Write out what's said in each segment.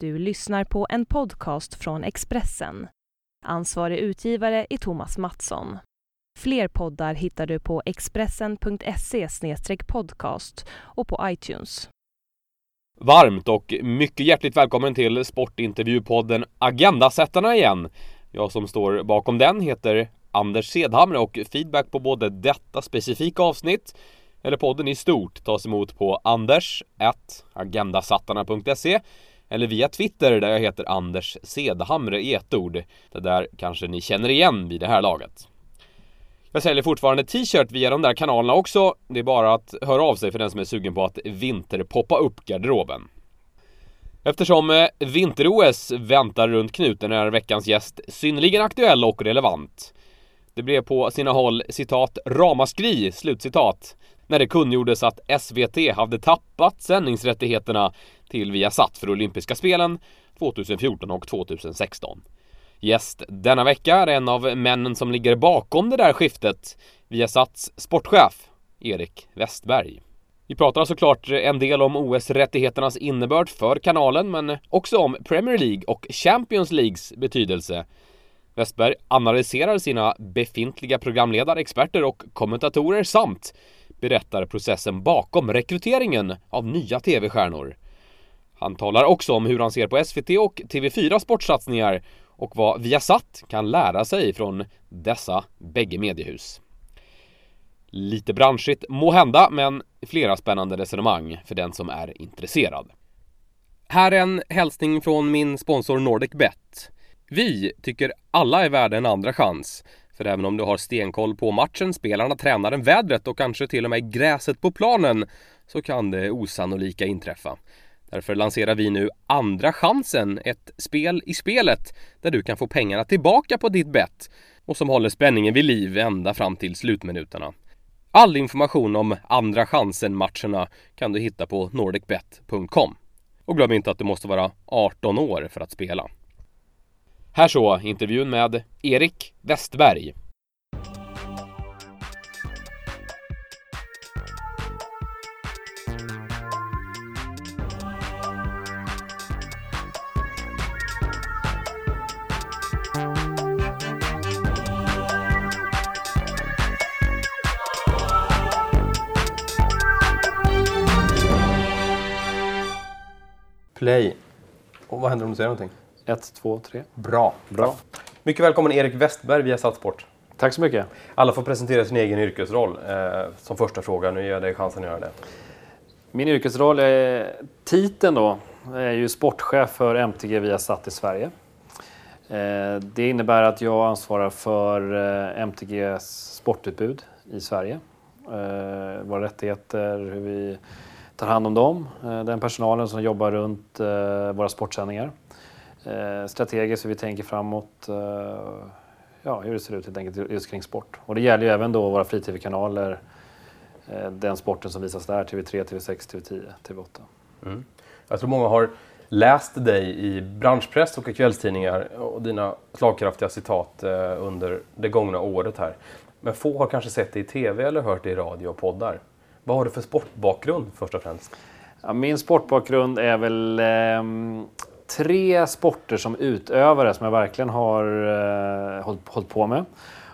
Du lyssnar på en podcast från Expressen. Ansvarig utgivare är Thomas Mattsson. Fler poddar hittar du på expressen.se podcast och på iTunes. Varmt och mycket hjärtligt välkommen till Sportintervjupodden Agendasättarna igen. Jag som står bakom den heter Anders Sedhamre och feedback på både detta specifika avsnitt eller podden i stort tas emot på anders.agendasattarna.se eller via Twitter där jag heter Anders Sedhamre i ett ord. Det där kanske ni känner igen vid det här laget. Jag säljer fortfarande t-shirt via de där kanalerna också. Det är bara att höra av sig för den som är sugen på att vinterpoppa upp garderoben. Eftersom eh, vinter-OS väntar runt knuten är veckans gäst synnerligen aktuell och relevant. Det blev på sina håll citat ramaskri, slutcitat, när det kungjordes att SVT hade tappat sändningsrättigheterna till Viasat för olympiska spelen 2014 och 2016. Gäst denna vecka är en av männen som ligger bakom det där skiftet, Viasats sportchef Erik Westberg. Vi pratar alltså såklart en del om OS-rättigheternas innebörd för kanalen, men också om Premier League och Champions Leagues betydelse. Westberg analyserar sina befintliga programledare, experter och kommentatorer samt berättar processen bakom rekryteringen av nya TV-stjärnor. Han talar också om hur han ser på SVT och TV4 sportsatsningar och vad Viasat kan lära sig från dessa bägge mediehus. Lite branschigt må hända, men flera spännande resonemang för den som är intresserad. Här är en hälsning från min sponsor NordicBet. Vi tycker alla är värda en andra chans. För även om du har stenkoll på matchen, spelarna, tränaren, vädret och kanske till och med gräset på planen så kan det osannolika inträffa. Därför lanserar vi nu Andra chansen, ett spel i spelet där du kan få pengarna tillbaka på ditt bett och som håller spänningen vid liv ända fram till slutminuterna. All information om Andra chansen-matcherna kan du hitta på nordicbet.com. Och glöm inte att du måste vara 18 år för att spela. Här så intervjun med Erik Westberg. Play. Och vad händer om du säger någonting? Ett, två, tre. Bra. Bra. Mycket välkommen Erik Westberg via Satsport. Tack så mycket. Alla får presentera sin egen yrkesroll eh, som första fråga. Nu ger jag dig chansen att göra det. Min yrkesroll, är, titeln då, är ju sportchef för MTG Viasat i Sverige. Eh, det innebär att jag ansvarar för eh, MTGs sportutbud i Sverige. Eh, våra rättigheter, hur vi tar hand om dem, eh, den personalen som jobbar runt eh, våra sportsändningar. Eh, strategiskt hur vi tänker framåt, ja, hur det ser ut helt enkelt just kring sport. Och det gäller ju även då våra fri-tv-kanaler, den sporten som visas där, TV3, TV6, TV10, TV8. Mm. Jag tror många har läst dig i branschpress och i kvällstidningar och dina slagkraftiga citat under det gångna året här. Men få har kanske sett dig i TV eller hört dig i radio och poddar. Vad har du för sportbakgrund först och främst? Ja, min sportbakgrund är väl eh, tre sporter som utövare som jag verkligen har eh, hållit, hållit, på med.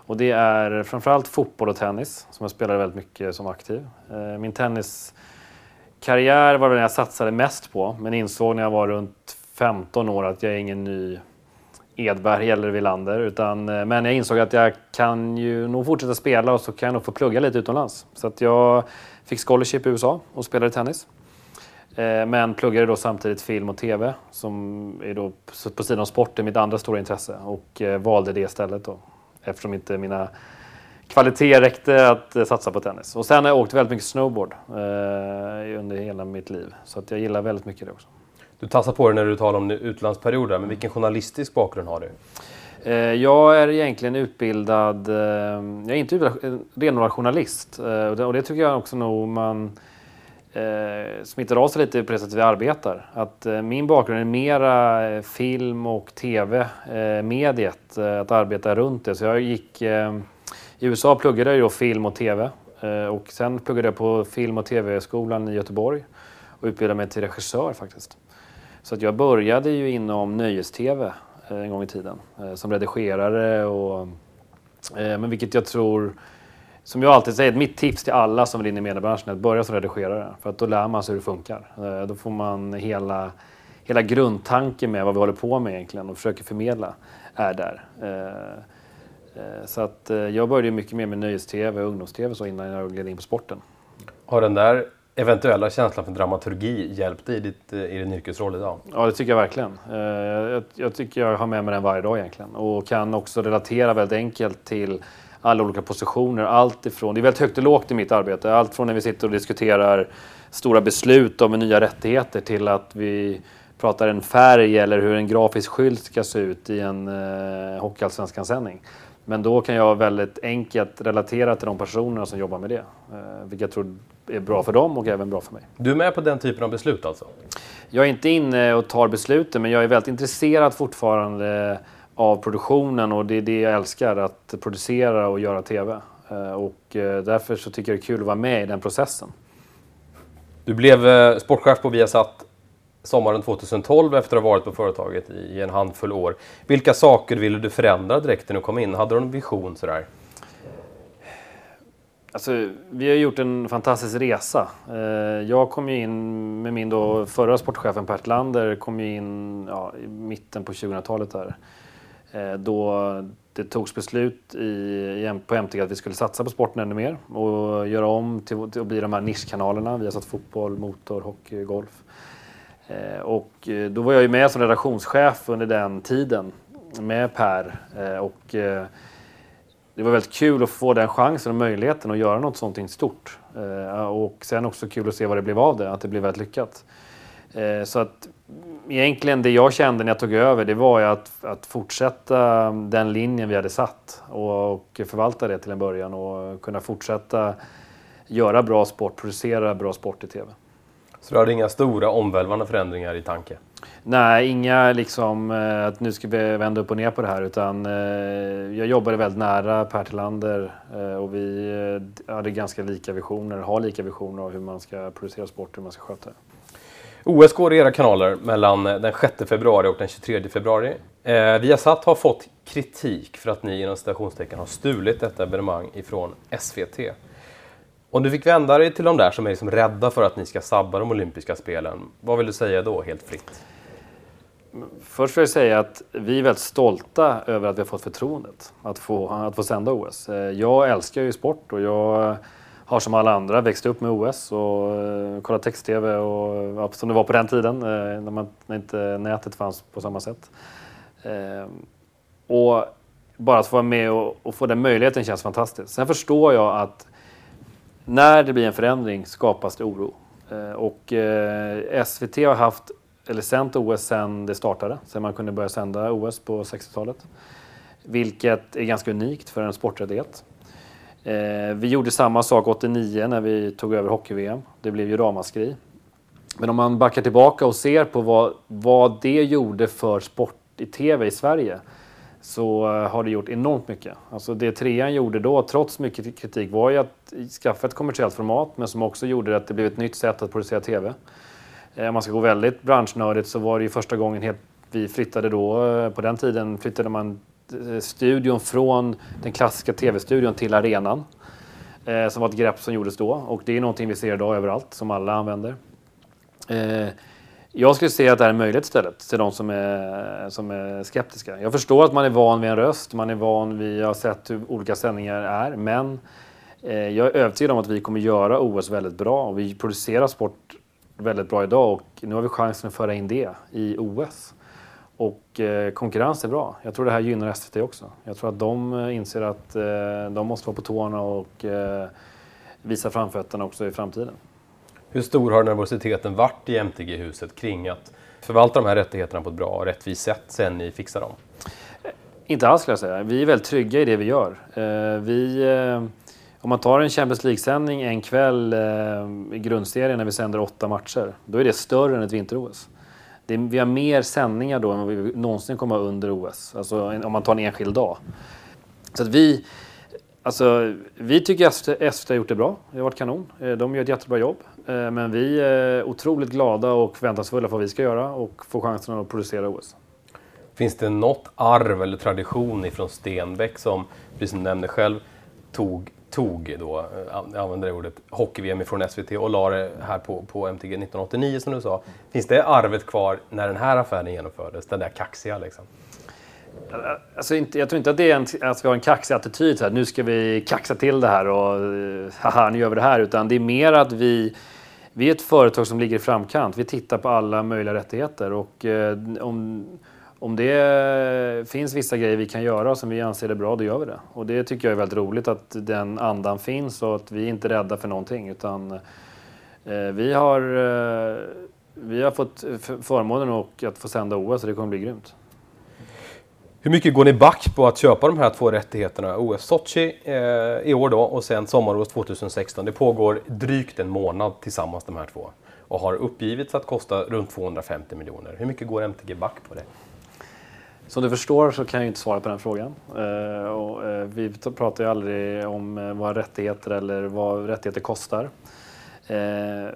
Och det är framförallt fotboll och tennis som jag spelade väldigt mycket som aktiv. Eh, min tenniskarriär var den jag satsade mest på men insåg när jag var runt 15 år att jag är ingen ny Edberg eller Villander. Utan, eh, men jag insåg att jag kan ju nog fortsätta spela och så kan jag nog få plugga lite utomlands. Så att jag Fick scholarship i USA och spelade tennis. Eh, men pluggade då samtidigt film och TV som är då på sidan av sporten mitt andra stora intresse och eh, valde det istället då eftersom inte mina kvaliteter räckte att eh, satsa på tennis. Och sen har jag åkt väldigt mycket snowboard under hela mitt liv så att jag gillar väldigt mycket det också. Du tassar på det när du talar om utlandsperioder, men vilken journalistisk bakgrund har du? Eh, jag är egentligen utbildad, eh, jag är inte utbildad eh, renodlad journalist och det tycker jag också nog man smittar av sig lite på det sättet vi arbetar. Att min bakgrund är mera film och tv, mediet, att arbeta runt det. Så jag gick, i USA pluggade jag då film och tv och sen pluggade jag på film och tv-skolan i Göteborg och utbildade mig till regissör faktiskt. Så att jag började ju inom nöjes-tv en gång i tiden eh, som redigerare och eh, men vilket jag tror som jag alltid säger, mitt tips till alla som vill in i mediebranschen är att börja som redigerare. För att då lär man sig hur det funkar. Eh, då får man hela, hela grundtanken med vad vi håller på med egentligen och försöker förmedla är där. Så att jag började mycket mer med nöjes-tv och ungdoms-tv så innan jag gled in på sporten. Har den där eventuella känslan för dramaturgi hjälpt dig i, ditt, eh, i din yrkesroll idag? Ja, det tycker jag verkligen. Eh, jag, jag tycker jag har med mig den varje dag egentligen och kan också relatera väldigt enkelt till alla olika positioner. Allt ifrån, det är väldigt högt och lågt i mitt arbete. Allt från när vi sitter och diskuterar stora beslut om nya rättigheter till att vi pratar en färg eller hur en grafisk skylt ska se ut i en eh, Hockeyallsvenskan-sändning. Men då kan jag väldigt enkelt relatera till de personerna som jobbar med det. Eh, vilket jag tror är bra för dem och även bra för mig. Du är med på den typen av beslut alltså? Jag är inte inne och tar besluten men jag är väldigt intresserad fortfarande av produktionen och det är det jag älskar, att producera och göra TV. Eh, Och eh, därför så tycker jag det är kul att vara med i den processen. Du blev sportchef på Viasat sommaren 2012 efter att ha varit på företaget i, en handfull år. Vilka saker ville du förändra direkt när du kom in? Hade du någon vision sådär? Alltså, vi har gjort en fantastisk resa. Eh, jag kom ju in med min då förra sportchefen Per Lander kom ju in ja, i mitten på 2000-talet där. Eh, då det togs beslut i- på MTG att vi skulle satsa på sporten ännu mer och göra om till, till att bli de här nischkanalerna. Vi har satt fotboll, motor, hockey, golf. Eh, och eh, då var jag ju med som redaktionschef under den tiden med Per. Eh, och det var väldigt kul att få den chansen och möjligheten att göra något sånt stort. Och sen också kul att se vad det blev av det, att det blev väldigt lyckat. Så att mm, egentligen det jag kände när jag tog över det var ju att, att fortsätta den linjen vi hade satt och, och förvalta det till en början och kunna fortsätta göra bra sport, producera bra sport i TV. Så du hade inga stora omvälvande förändringar i tanke? Nej, inga liksom eh, att nu ska vi vända upp och ner på det här utan eh, jag jobbade väldigt nära Per Tillander eh, och vi hade ganska lika visioner, har lika visioner av hur man ska producera sport och hur man ska sköta det. OS går i era kanaler mellan den 6 februari och den 23 februari. Eh, Viasat har fått kritik för att ni inom citationstecken har stulit detta evenemang ifrån SVT. Om du fick vända dig till de där som är liksom rädda för att ni ska sabba de olympiska spelen, vad vill du säga då helt fritt? Först vill jag säga att vi är väldigt stolta över att vi har fått förtroendet att få, att få sända OS. Eh, jag älskar ju sport och jag har som alla andra växt upp med OS och eh, kollat text-tv och som det var på den tiden eh, när, man, när inte nätet fanns på samma sätt. Och bara att få vara med och, och få den möjligheten känns fantastiskt. Sen förstår jag att när det blir en förändring skapas det oro. Eh, och eh, SVT har haft, eller sänt OS sedan det startade, sedan man kunde börja sända OS på 60-talet. Vilket är ganska unikt för en sporträttighet. Eh, vi gjorde samma sak 89 när vi tog över hockey-VM. Det blev ju ramaskri. Men om man backar tillbaka och ser på vad, vad det gjorde för sport i tv i Sverige så eh, har det gjort enormt mycket. Alltså det trean gjorde då, trots mycket kritik, var ju att skaffa ett kommersiellt format men som också gjorde att det blev ett nytt sätt att producera tv. Eh, om man ska gå väldigt branschnördigt så var det ju första gången helt, vi flyttade då, eh, på den tiden flyttade man studion från den klassiska tv-studion till arenan. Som var ett grepp som gjordes då och det är någonting vi ser idag överallt som alla använder. Jag skulle säga att det här är möjligt istället till de som är, som är skeptiska. Jag förstår att man är van vid en röst, man är van vid, jag har sett hur olika sändningar är, men eh, jag är övertygad om att vi kommer göra OS väldigt bra och vi producerar sport väldigt bra idag och nu har vi chansen att föra in det i OS. Och eh, konkurrens är bra. Jag tror det här gynnar SVT också. Jag tror att de eh, inser att eh, de måste vara på tårna och eh, visa framfötterna också i framtiden. Hur stor har nervositeten varit i MTG-huset kring att förvalta de här rättigheterna på ett bra och rättvist sätt sen ni fixar dem? Inte alls skulle jag säga. Vi är väldigt trygga i det vi gör. Vi, om man tar en Champions League-sändning en kväll i grundserien när vi sänder åtta matcher, då är det större än ett vinter-OS. Vi har mer sändningar då än vad vi någonsin kommer ha under OS, alltså om man tar en enskild dag. Så att vi, alltså, vi tycker att SVT har gjort det bra. Det har varit kanon. De gör ett jättebra jobb. Eh, Men vi är otroligt glada och förväntansfulla för vad vi ska göra och få chansen att producera OS. Finns det något arv eller tradition ifrån Stenbeck som, precis som du nämnde själv, tog, tog då, eh, jag använder det ordet, hockey-VM från SVT och la det här på, på MTG 1989 som du sa. Finns det arvet kvar när den här affären genomfördes? Den där kaxiga liksom? Alltså inte, jag tror inte att det är en, att vi har en kaxig attityd. Så här, nu ska vi kaxa till det här och eh, haha, nu gör vi det här. Utan det är mer att vi, vi är ett företag som ligger i framkant. Vi tittar på alla möjliga rättigheter. Och eh, om, om det finns vissa grejer vi kan göra som vi anser är bra, då gör vi det. Och det tycker jag är väldigt roligt att den andan finns och att vi inte är rädda för någonting. Utan eh, vi, har, eh, vi har fått förmånen och att få sända OS och det kommer bli grymt. Hur mycket går ni back på att köpa de här två rättigheterna? OS Sochi eh, i år då och sen sommar-OS 2016. Det pågår drygt en månad tillsammans de här två och har uppgivits att kosta runt 250 miljoner. Hur mycket går MTG back på det? Som du förstår så kan jag inte svara på den frågan. Eh, och, eh, vi pratar ju aldrig om eh, vad rättigheter eller vad rättigheter kostar. Eh,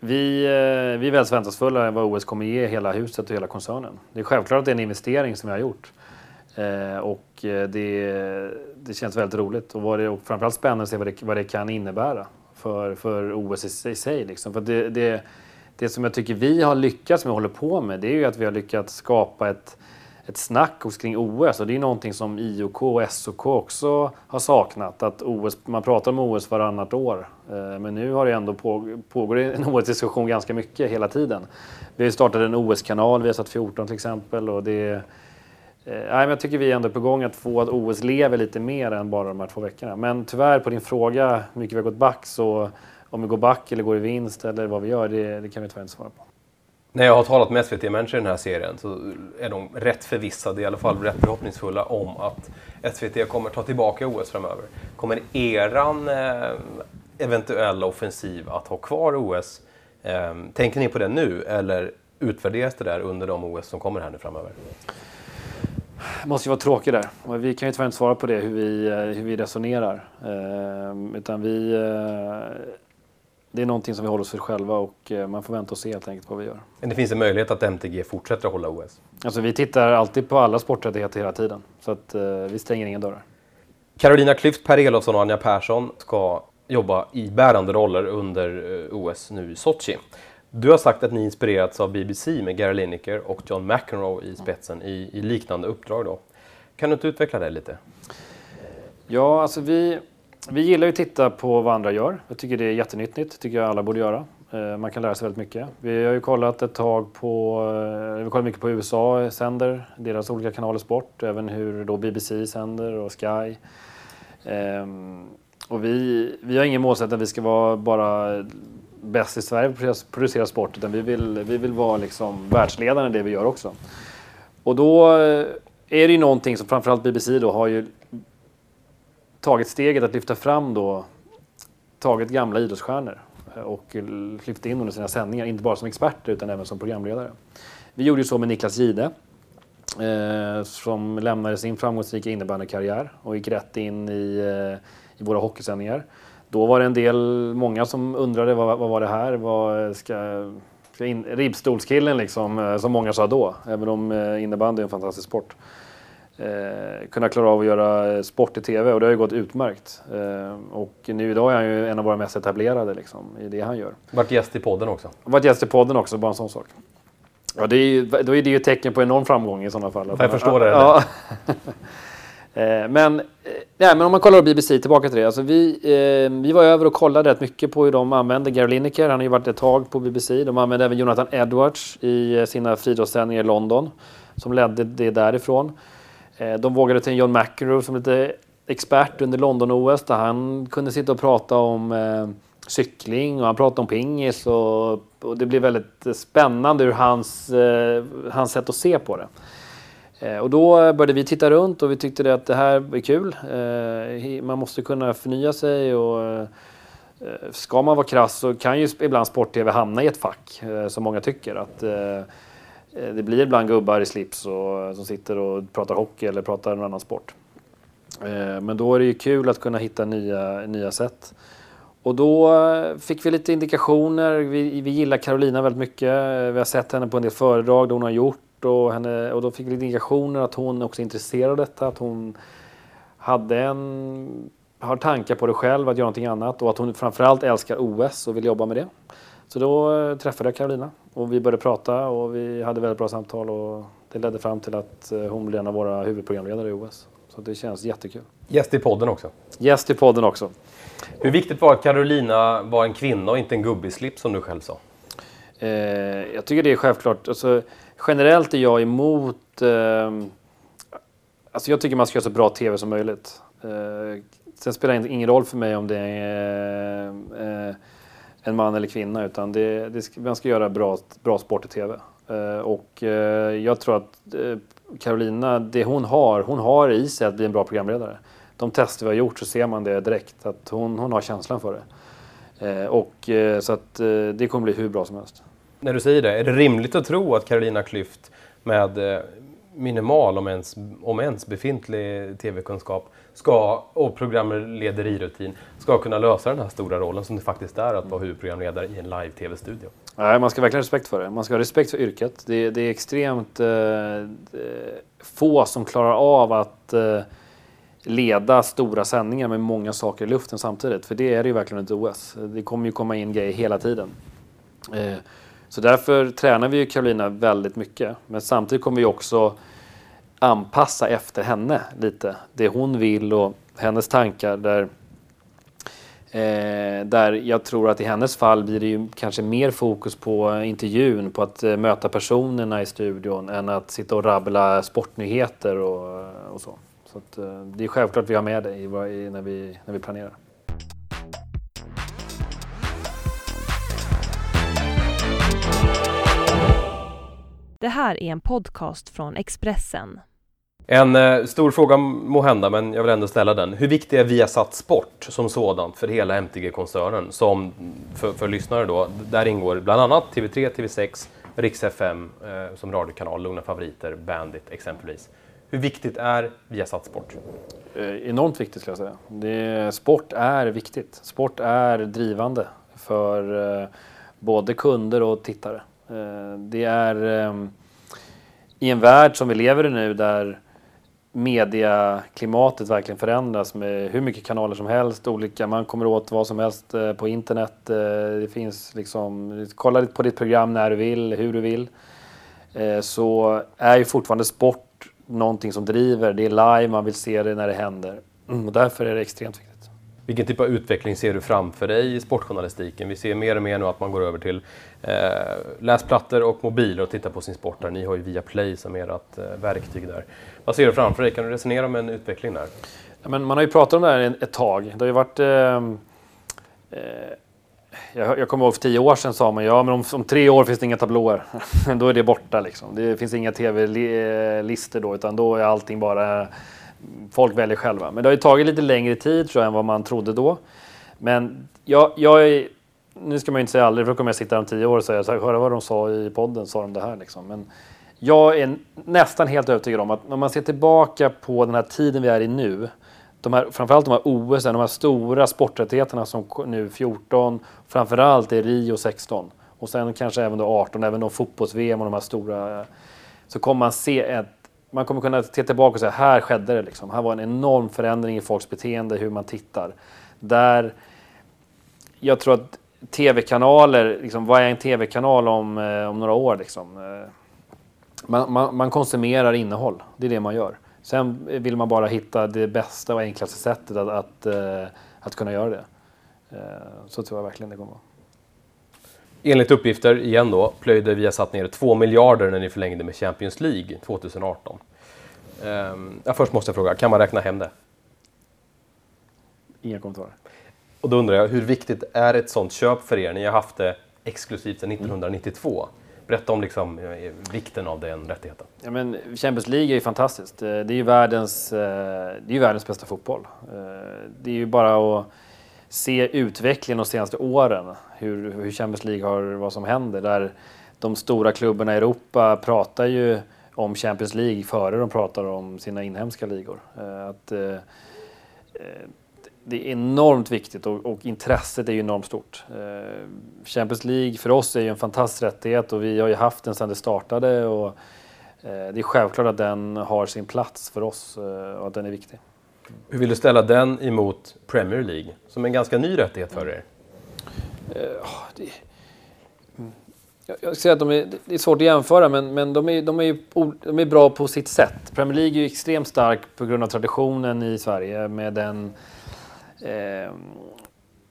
vi, eh, vi är väldigt förväntansfulla vad OS kommer ge hela huset och hela koncernen. Det är självklart att det är en investering som vi har gjort. Eh, och eh, det, det känns väldigt roligt och, vad det, och framförallt spännande att se vad det, vad det kan innebära för, för OS i sig. i sig liksom. för det, det, det som jag tycker vi har lyckats med och håller på med det är ju att vi har lyckats skapa ett, ett snack kring OS och det är någonting som IOK och SOK också har saknat. Att OS, man pratar om OS varannat år eh, men nu har det ändå på, pågår det en OS-diskussion ganska mycket hela tiden. Vi har startat en OS-kanal, vi har satt 14 till exempel och det eh, nej, men jag tycker vi är ändå på gång att få att OS lever lite mer än bara de här två veckorna. Men tyvärr på din fråga hur mycket vi har gått back så om vi går back eller går i vinst eller vad vi gör, det, det kan vi tyvärr inte svara på. När jag har talat med SVT-människor i den här serien så är de rätt förvissade, i alla fall rätt förhoppningsfulla, om att SVT kommer ta tillbaka OS framöver. Kommer eran eh, eventuella offensiv att ha kvar OS, ehm, tänker ni på det nu eller utvärderas det där under de OS som kommer här nu framöver? Jag måste ju vara tråkig där. Vi kan ju tyvärr inte svara på det, hur vi, eh, hur vi resonerar. Ehm, utan vi, eh, det är någonting som vi håller oss för själva och eh, man får vänta och se helt enkelt vad vi gör. Men det finns en möjlighet att MTG fortsätter att hålla OS. Alltså vi tittar alltid på alla sporträttigheter hela tiden. Så att eh, vi stänger inga dörrar. Carolina Klüft, Per Elofsson och Anja Persson ska jobba i bärande roller under eh, OS nu i Sochi. Du har sagt att ni inspirerats av BBC med Gary Lineker och John McEnroe i spetsen i, i liknande uppdrag. Då. Kan du inte utveckla det lite? Ja, alltså vi, vi gillar ju att titta på vad andra gör. Jag tycker det är jättenyttigt. tycker jag alla borde göra. Eh, man kan lära sig väldigt mycket. Vi har ju kollat ett tag på, eh, vi har kollat mycket på USA sänder, deras olika kanaler sport, även hur då BBC sänder och Sky. Ehm, och vi, vi har ingen målsättning att vi ska vara bara bäst i Sverige på att producera- sport, utan vi vill, vi vill vara liksom världsledande i det vi gör också. Och då eh, är det ju någonting som framförallt BBC då har ju tagit steget att lyfta fram då, tagit gamla idrottsstjärnor eh, och lyft in under sina sändningar, inte bara som experter utan även som programledare. Vi gjorde ju så med Niklas Gide eh, som lämnade sin framgångsrika innebandykarriär och gick rätt in i, eh, i våra hockeysändningar. Då var det en del, många som undrade vad, vad var det här? Vad ska, ska in, ribbstolskillen liksom, eh, som många sa då, även om eh, innebandy är en fantastisk sport eh, kunna klara av att göra sport i tv och det har ju gått utmärkt. Eh, och nu idag är han ju en av våra mest etablerade liksom, i det han gör. Vart gäst i podden också. Och varit gäst i podden också, bara en sån sak. Ja, det är ju, då är det ju ett tecken på enorm framgång i sådana fall. Jag förstår det. Ja. Eh, men, eh, nej, men om man kollar på BBC, tillbaka till det. Alltså vi, eh, vi var över och kollade rätt mycket på hur de använder Gary Lineker. Han har ju varit ett tag på BBC. De använde även Jonathan Edwards i eh, sina friidrottssändningar i London. Som ledde det därifrån. Eh, De vågade till John McEnroe som lite expert under London-OS där han kunde sitta och prata om eh, cykling och han pratade om pingis och, och det blev väldigt spännande ur hans, eh, hans sätt att se på det. Eh, och då började vi titta runt och vi tyckte det att det här är kul. Eh, man måste kunna förnya sig och eh, ska man vara krass så kan ju ibland sport-tv hamna i ett fack eh, som många tycker. Att, Eh, Eh, det blir ibland gubbar i slips och, som sitter och pratar hockey eller pratar någon annan sport. Eh, men då är det ju kul att kunna hitta nya, nya sätt. Och då eh, fick vi lite indikationer. Vi, vi gillar Carolina väldigt mycket. Vi har sett henne på en del föredrag hon har gjort och, henne, och då fick vi lite indikationer att hon också är intresserad av detta. Att hon hade en, har tankar på det själv, att göra någonting annat och att hon framförallt älskar OS och vill jobba med det. Så då eh, träffade jag Carolina och vi började prata och vi hade väldigt bra samtal och det ledde fram till att eh, hon blev en av våra huvudprogramledare i OS. Så det känns jättekul. Gäst i podden också. Gäst i podden också. Hur viktigt var att Carolina var en kvinna och inte en slips som du själv sa? Eh, jag tycker det är självklart. Alltså, generellt är jag emot... Eh, alltså jag tycker man ska göra så bra TV som möjligt. Eh, sen spelar det ingen roll för mig om det är eh, en man eller kvinna utan det, det ska, man ska göra bra, bra sport i TV. Eh, och eh, jag tror att eh, Carolina, det hon har, hon har i sig att bli en bra programledare. De tester vi har gjort så ser man det direkt, att hon, hon har känslan för det. Eh, och, eh, så att eh, det kommer bli hur bra som helst. När du säger det, är det rimligt att tro att Carolina Klüft med minimal, om ens, om ens befintlig tv-kunskap ska, och programlederirutin ska kunna lösa den här stora rollen som det faktiskt är att vara huvudprogramledare i en live-tv-studio? Nej, man ska verkligen ha respekt för det. Man ska ha respekt för yrket. Det, det är extremt eh, eh få som klarar av att eh, leda stora sändningar med många saker i luften samtidigt. För det är det ju verkligen ett OS. Det kommer ju komma in grejer hela tiden. Eh, så därför tränar vi ju Carolina väldigt mycket. Men samtidigt kommer vi också anpassa efter henne lite. Det hon vill och hennes tankar. Där, eh, där jag tror att i hennes fall blir det ju kanske mer fokus på intervjun, på att eh, möta personerna i studion än att sitta och rabbla sportnyheter och, och så. Så att, eh, det är självklart vi har med det i, i, när, vi, när vi planerar. Det här är en podcast från Expressen. En eh, stor fråga må hända, men jag vill ändå ställa den. Hur viktig är Viasat Sport som sådant för hela MTG-koncernen? Som för, för lyssnare då, där ingår bland annat TV3, TV6, Rix FM eh, som radiokanal, Lugna Favoriter, Bandit exempelvis. Hur viktigt är Viasat Sport? Eh, enormt viktigt skulle jag säga. Det, sport är viktigt. Sport är drivande för eh, både kunder och tittare. Eh, det är ehm, i en värld som vi lever i nu där mediaklimatet verkligen förändras med hur mycket kanaler som helst, olika, man kommer åt vad som helst eh, på internet. Eh, det finns liksom, kolla på ditt program när du vill, hur du vill. Så är ju fortfarande sport någonting som driver, det är live, man vill se det när det händer. Mm, och därför är det extremt viktigt. Vilken typ av utveckling ser du framför dig i sportjournalistiken? Vi ser mer och mer nu att man går över till eh, läsplattor och mobiler och tittar på sin sport där. Ni har ju Viaplay som ert eh, verktyg där. Vad ser du framför dig? Kan du resonera om en utveckling där? Ja, men man har ju pratat om det här ett tag. Det har ju varit... Eh, eh, jag, jag kommer ihåg för tio år sedan sa man ja men om, om tre år finns det inga tablåer. då är det borta liksom. Det finns inga tv-listor eh, då utan då är allting bara folk väljer själva. Men det har ju tagit lite längre tid tror jag än vad man trodde då. Men jag, jag är, nu ska man ju inte säga aldrig, för då kommer jag sitta om tio år och säga så här, höra vad de sa i podden, sa de det här liksom. Men jag är nästan helt övertygad om att när man ser tillbaka på den här tiden vi är i nu, de här, framförallt de här OS, de här stora sporträttigheterna som nu 14, framförallt i Rio 16 och sen kanske även då 18, även då fotbolls-VM och de här stora, så kommer man se ett man kommer kunna titta tillbaka och säga här skedde det. Liksom. Här var en enorm förändring i folks beteende, hur man tittar. Där jag tror att tv-kanaler, liksom, vad är en tv-kanal om, eh, om några år? Liksom? Eh, man, man, man, konsumerar innehåll, det är det man gör. Sen vill man bara hitta det bästa och enklaste sättet att, att, eh, att kunna göra det. Eh, så tror jag verkligen det kommer vara. Enligt uppgifter, igen då, plöjde Viasat ner 2 miljarder när ni förlängde med Champions League 2018. Um, ehm, ja, först måste jag fråga, kan man räkna hem det? Inga kommentarer. Och då undrar jag, hur viktigt är ett sånt köp för er? Ni har haft det exklusivt sedan 1992. Berätta om liksom, eh, vikten av den rättigheten. Ja, men Champions League är ju fantastiskt. Det är ju världens, eh, det är världens bästa fotboll. Eh, det är ju bara att se utvecklingen de senaste åren. Hur, hur Champions League har, vad som händer. Där de stora klubbarna i Europa pratar ju om Champions League före de pratar om sina inhemska ligor. Eh, att, eh, eh, det är enormt viktigt och, och, intresset är ju enormt stort. Eh, Champions League för oss är ju en fantastisk rättighet och vi har ju haft den sedan det startade. Och, eh, det är självklart att den har sin plats för oss eh, och att den är viktig. Hur vill du ställa den emot Premier League, som är en ganska ny rättighet för er? Eh, ah, det, mm. jag att de är, det är svårt att jämföra, men, men de, är, de, är, de är bra på sitt sätt. Premier League är ju extremt stark på grund av traditionen i Sverige med den... Eh,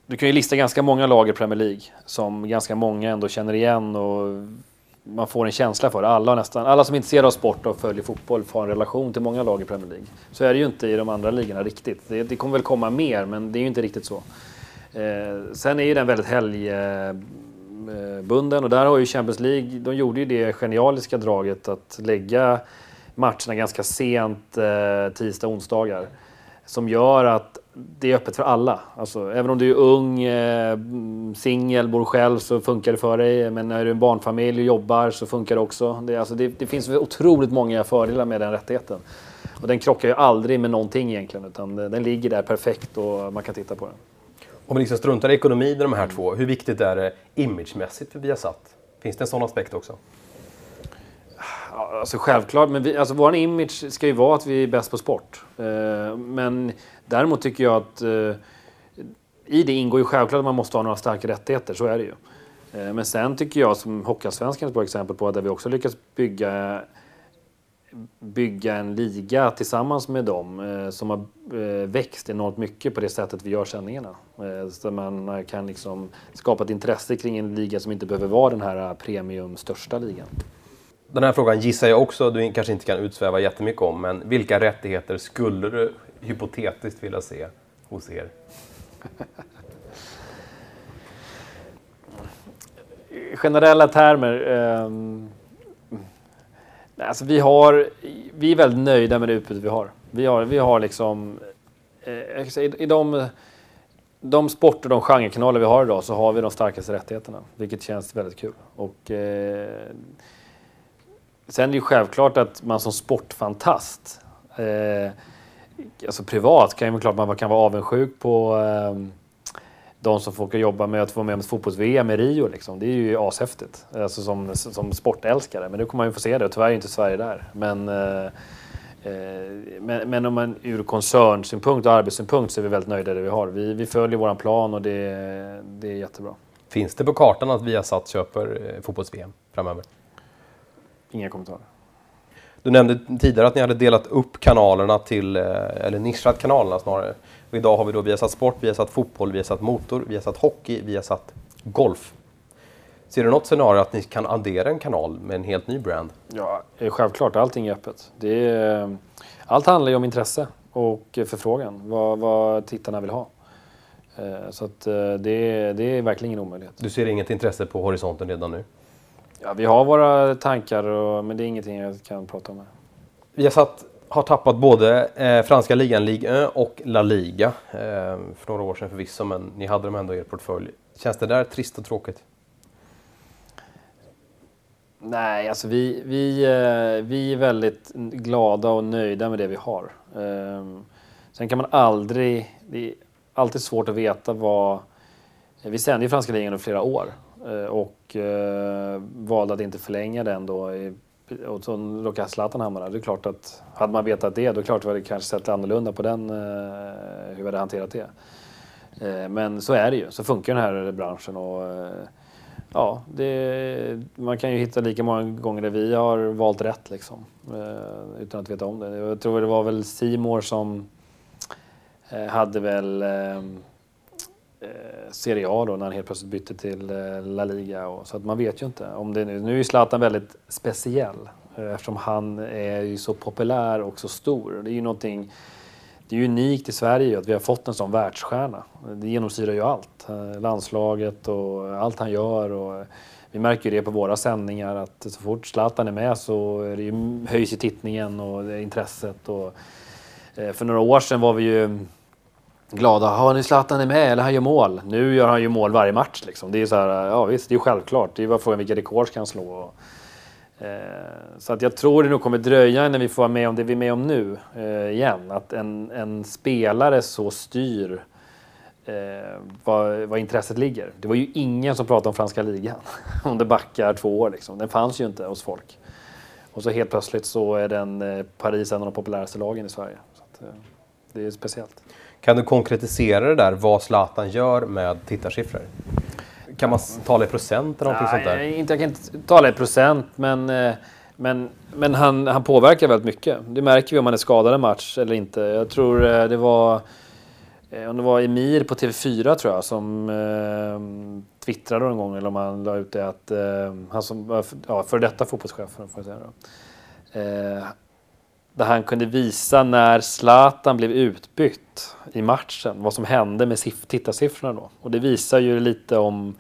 du kan ju lista ganska många lag i Premier League som ganska många ändå känner igen och man får en känsla för det. Alla, nästan, alla som är intresserade av sport och följer fotboll får en relation till många lag i Premier League. Så är det ju inte i de andra ligorna riktigt. Det, det kommer väl komma mer, men det är ju inte riktigt så. Eh, sen är ju den väldigt helgbunden Eh, och där har ju Champions League, de gjorde ju det genialiska draget att lägga matcherna ganska sent eh, tisdag, onsdagar. Som gör att det är öppet för alla. Alltså, även om du är ung, eh, singel, bor själv så funkar det för dig. Men när du är en barnfamilj och jobbar så funkar det också. Det, alltså, det, det finns otroligt många fördelar med den rättigheten. Och den krockar ju aldrig med någonting egentligen utan den ligger där perfekt och man kan titta på den. Om vi liksom struntar i ekonomin i de här två, hur viktigt är det imagemässigt för Viasat? Finns det en sån aspekt också? Alltså självklart, men vi, alltså vår image ska ju vara att vi är bäst på sport. Eh, men däremot tycker jag att eh, i det ingår ju självklart att man måste ha några starka rättigheter, så är det ju. Eh, men sen tycker jag som Hockeyallsvenskan är ett bra exempel på, där vi också lyckats bygga bygga en liga tillsammans med dem eh, som har eh, växt enormt mycket på det sättet vi gör sändningarna. Eh, så man kan liksom skapa ett intresse kring en liga som inte behöver vara den här eh, premium största ligan. Den här frågan gissar jag också du kanske inte kan utsväva jättemycket om, men vilka rättigheter skulle du hypotetiskt vilja se hos er? Generella termer. Eh, Alltså vi, har, vi är väldigt nöjda med det utbudet vi har. Vi har, vi har liksom... Eh, i, I de, de sporter, de genrekanaler vi har idag så har vi de starkaste rättigheterna. Vilket känns väldigt kul. Och, eh, sen är det ju självklart att man som sportfantast, eh, alltså privat kan ju klart man kan vara avundsjuk på eh, de som får jobba med att få med om fotbolls-VM i Rio. Liksom. Det är ju ashäftigt alltså som, som sportälskare. Men nu kommer man ju få se det och tyvärr är inte Sverige där. Men, eh, eh, men, men, om man ur koncernsynpunkt och arbetssynpunkt så är vi väldigt nöjda med det vi har. Vi, vi följer vår plan och det, det är jättebra. Finns det på kartan att Viasat köper eh, fotbolls-VM framöver? Inga kommentarer. Du nämnde tidigare att ni hade delat upp kanalerna till, eh, eller nischat kanalerna snarare. Och idag har vi då Viasat Sport, Viasat Fotboll, Viasat Motor, Viasat Hockey, Viasat Golf. Ser du något scenario att ni kan addera en kanal med en helt ny brand? Ja, självklart. Allting är öppet. Det är, allt handlar ju om intresse och förfrågan. Vad, vad tittarna vill ha. Eh, så eh, det, det är verkligen ingen omöjlighet. Du ser inget intresse på horisonten redan nu? Ja, vi har våra tankar, och, men det är ingenting jag kan prata om. Här. Vi har, satt, har tappat både eh, franska ligan, Ligue 1 och La Liga. Eh, för några år sedan förvisso, men ni hade dem ändå i er portfölj. Känns det där trist och tråkigt? Nej, alltså vi, vi, eh, vi är väldigt glada och nöjda med det vi har. Eh, sen kan man aldrig... Det är alltid svårt att veta vad... Vi sände ju franska ligan under flera år. Eh, och eh, valde att inte förlänga den då. Och så råkade Zlatan hamna där. Det är klart att hade man vetat det, då är det klart att vi hade kanske sett annorlunda på den, eh, hur vi hade hanterat det. Eh, men så är det ju, så funkar den här branschen. Och, eh, ja, det, man kan ju hitta lika många gånger där vi har valt rätt liksom. Utan att veta om det. Jag tror det var väl Simor som hade väl eh, Eh, Serie A då när han helt plötsligt bytte till eh, La Liga. Och, så att man vet ju inte. om det Nu Nu är ju Zlatan väldigt speciell eh, eftersom han är ju så populär och så stor. Det är ju någonting det är ju unikt i Sverige att vi har fått en sån världsstjärna. Det genomsyrar ju allt. Landslaget och allt han gör. Och vi märker ju det på våra sändningar att så fort Zlatan är med så är det ju, höjs ju tittningen och intresset. Och, för några år sedan var vi ju glada. Har ni Zlatan är med eller han gör mål? Nu gör han ju mål varje match liksom. Det är så här, ja visst, det är ju självklart. Det är bara frågan vilka rekord ska han slå. Och, eh, så att jag tror det nog kommer dröja innan vi får vara med om det vi är med om nu eh, igen. Att en, en spelare så styr eh, vad, vad intresset ligger. Det var ju ingen som pratade om franska ligan om det backar två år. Liksom. Den fanns ju inte hos folk. Och så helt plötsligt så är den eh, Paris en av de populäraste lagen i Sverige. Så att, eh, det är speciellt. Kan du konkretisera det där, vad Zlatan gör med tittarsiffror? Kan man tala i procent eller någonting sånt där? Inte, jag kan inte tala i procent, men, eh, men, men han, han påverkar väldigt mycket. Det märker vi om han är skadad en match eller inte. Jag tror eh, det var, eh, om det var Emir på TV4 tror jag, som eh, twittrade någon gång, eller om han la ut det, att eh, han som var ja, för detta fotbollschef, får jag säga då. Eh, där han kunde visa när Zlatan blev utbytt i matchen, vad som hände med tittarsiffrorna då. Och det visar ju lite om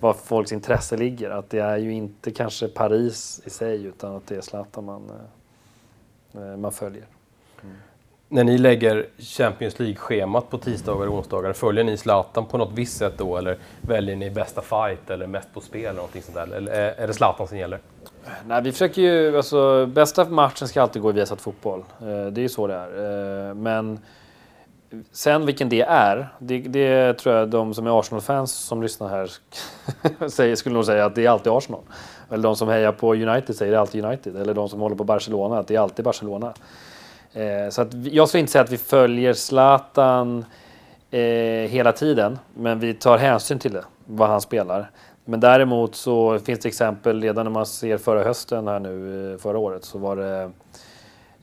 var folks intresse ligger. Att det är ju inte kanske Paris i sig utan att det är Zlatan man, eh, man följer. Mm. När ni lägger Champions League-schemat på tisdagar och onsdagar, följer ni Zlatan på något visst sätt då? Eller väljer ni bästa fight eller mest på spel eller någonting sånt där? Eller är det Zlatan som gäller? Nej, vi försöker ju, alltså bästa matchen ska alltid gå i Viasat Fotboll. Eh, det är ju så det är. Eh, men sen vilken det är, det, det tror jag de som är Arsenal-fans som lyssnar här skulle nog säga att det är alltid Arsenal. Eller de som hejar på United säger det är alltid United. Eller de som håller på Barcelona, att det är alltid Barcelona. Eh, så att jag skulle inte säga att vi följer Zlatan hela tiden, men vi tar hänsyn till det, vad han spelar. Men däremot så finns det exempel redan när man ser förra hösten här nu, eh, förra året, så var det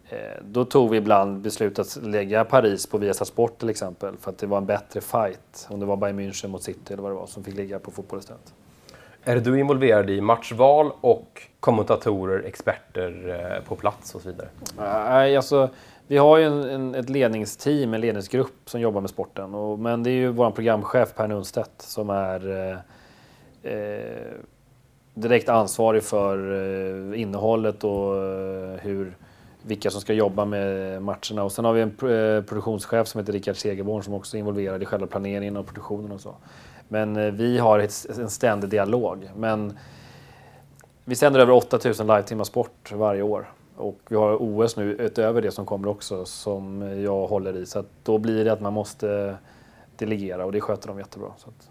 eh, då tog vi ibland beslut att lägga Paris på Viasat Sport till exempel för att det var en bättre fight. Om det var Bayern München mot City eller vad det var som fick ligga på fotboll istället. Är du involverad i matchval och kommentatorer, experter eh, på plats och så vidare? Nej, alltså, vi har ju en, en, ett ledningsteam, en ledningsgrupp som jobbar med sporten. Och, men det är ju vår programchef Per Nunstedt som är eh, direkt ansvarig för eh, innehållet och eh, hur, vilka som ska jobba med matcherna. Och sen har vi en pro- eh, produktionschef som heter Rickard Segerborn som också är involverad i själva planeringen och produktionen och så. Men eh, vi har ett, en ständig dialog. Men vi sänder över 8000 live-timmar sport varje år. Och vi har OS nu utöver det som kommer också som jag håller i. Så att då blir det att man måste delegera och det sköter de jättebra. Så att,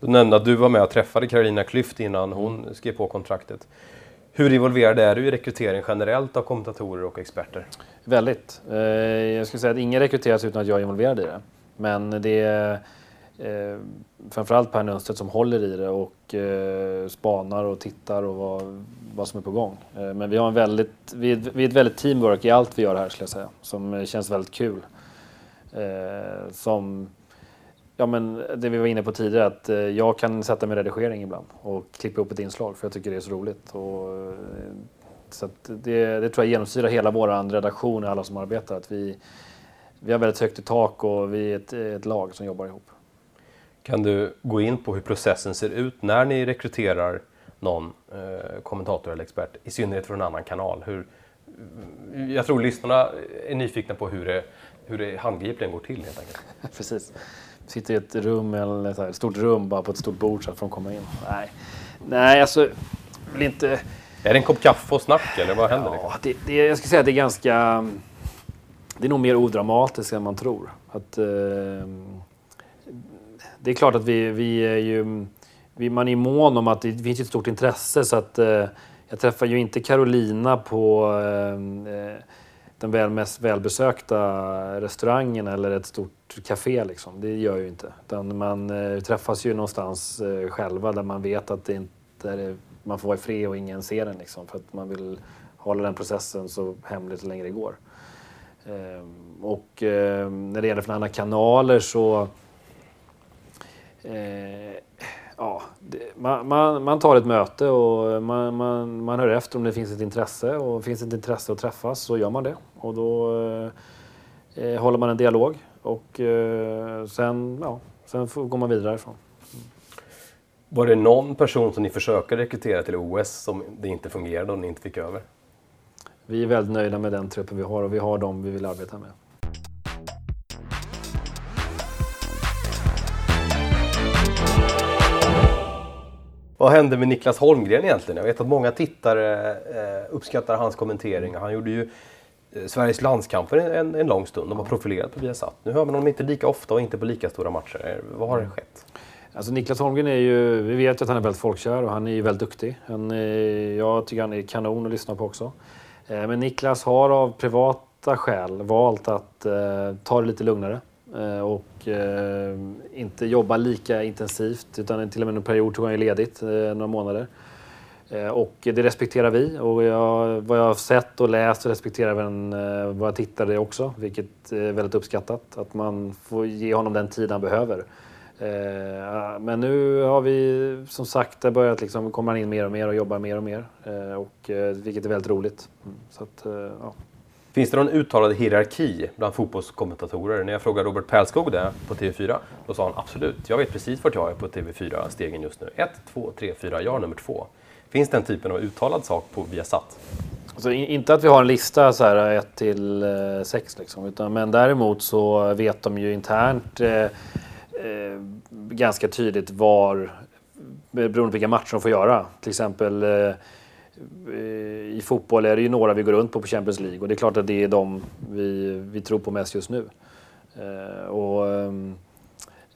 du nämnde att du var med och träffade Carolina Klüft innan hon skrev på kontraktet. Hur involverad är du i rekrytering generellt av kommentatorer och experter? väldigt. Eh, jag skulle säga att ingen rekryteras utan att jag är involverad i det. Men det är eh, framförallt Per Nunstedt som håller i det och eh, spanar och tittar och vad, vad som är på gång. Men vi har en väldigt, vi är, ett väldigt teamwork i allt vi gör här skulle jag säga. Som känns väldigt kul. Som Ja men det vi var inne på tidigare att eh, jag kan sätta mig i redigering ibland och klippa ihop ett inslag för jag tycker det är så roligt. Och, eh, så det, det tror jag genomsyrar hela vår redaktion och alla som arbetar. Att vi, vi har väldigt högt i tak och vi är ett, ett lag som jobbar ihop. Kan du gå in på hur processen ser ut när ni rekryterar någon eh, kommentator eller expert, i synnerhet från en annan kanal? Hur, jag tror lyssnarna är nyfikna på hur det, hur det handgripligen går till helt enkelt. Precis. Sitter i ett rum, eller så här, ett stort rum bara på ett stort bord så att de kommer in. Nej, Nej alltså, vill inte... Är det en kopp kaffe och snack eller vad händer? liksom? Ja, det, det, jag skulle säga att det är ganska... Det är nog mer odramatiskt än man tror. Att, eh, det är klart att vi, vi är ju... Vi, man är mån om att det finns ett stort intresse så att eh, jag träffar ju inte Carolina på eh, den väl mest välbesökta restaurangen eller ett stort café. Liksom. Det gör jag ju inte. Utan man eh, träffas ju någonstans eh, själva där man vet att det inte är, man får vara i fred och ingen ser den. Liksom, för att man vill hålla den processen så hemligt så länge det går. Eh, och eh, när det gäller för andra kanaler så eh, ja, det, man, man, man tar ett möte och man, man, man hör efter om det finns ett intresse och finns ett intresse att träffas så gör man det. Och då eh, eh, håller man en dialog och eh, sen, ja, sen får, går man vidare därifrån. Var det någon person som ni försöker rekrytera till OS som det inte fungerade och ni inte fick över? Vi är väldigt nöjda med den truppen vi har och vi har dem vi vill arbeta med. Vad hände med Niklas Holmgren egentligen? Jag vet att många tittare eh, uppskattar hans kommentering. Han gjorde ju eh, Sveriges landskamper en, en lång stund. De har profilerat på Viasat. Nu hör man dem inte lika ofta och inte på lika stora matcher. Vad har skett? Alltså Niklas Holmgren är ju, vi vet ju att han är väldigt folkkär och han är ju väldigt duktig. Han, jag tycker han är kanon att lyssna på också. Eh, men Niklas har av privata skäl valt att eh, ta det lite lugnare eh, Eh, och eh, inte jobba lika intensivt utan till och med en period tog han ju ledigt eh, några månader. Och det respekterar vi och jag, vad jag har sett och läst så respekterar även våra tittare också, vilket är väldigt uppskattat. Att man får ge honom den tid han behöver. Men nu har vi som sagt börjat liksom komma in mer och mer och jobba mer och mer. Och, vilket är väldigt roligt. Mm, så att, ja. Finns det någon uttalad hierarki bland fotbollskommentatorer? När jag frågade Robert Pälskog det på TV4, då sa han absolut, jag vet precis vart jag är på TV4-stegen just nu. 1, 2, 3, 4, jag är nummer två. Finns den typen av uttalad sak på Viasat? Alltså, inte att vi har en lista så här eh, 1 till eh, 6 liksom, utan, men däremot så vet de ju internt eh, eh, ganska tydligt var, eh, beroende på vilka matcher de får göra. Till exempel eh, i fotboll är det ju några vi går runt på på Champions League och det är klart att det är de vi, vi tror på mest just nu. Eh, och,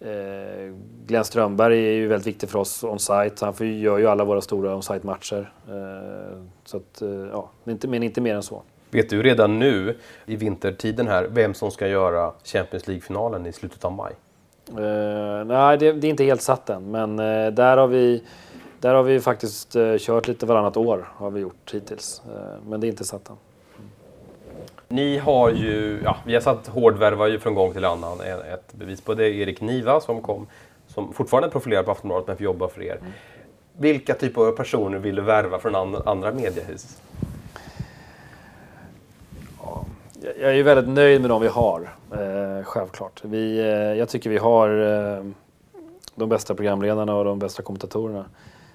eh, Glenn Strömberg är ju väldigt viktig för oss on-site. Han gör ju alla våra stora on-site-matcher. Eh, så att, eh, ja, inte, men inte mer än så. Vet du redan nu i vintertiden här vem som ska göra Champions League-finalen i slutet av maj? Nej, det, det, är inte helt satt än, men där, har vi, där har vi faktiskt uh, kört lite varannat år har vi gjort hittills. men det är inte satt än. Ni har ju, ja, vi har satt hårdvärvar ju från gång till annan. Ett bevis på det är Erik Niva som kom, som fortfarande är profilerad på Aftonbladet men får jobba för er. Mm. Vilka typer av personer vill du värva från andra mediehus? Jag är ju väldigt nöjd med de vi har, eh, självklart. Vi, eh, jag tycker vi har eh, de bästa programledarna och de bästa kommentatorerna.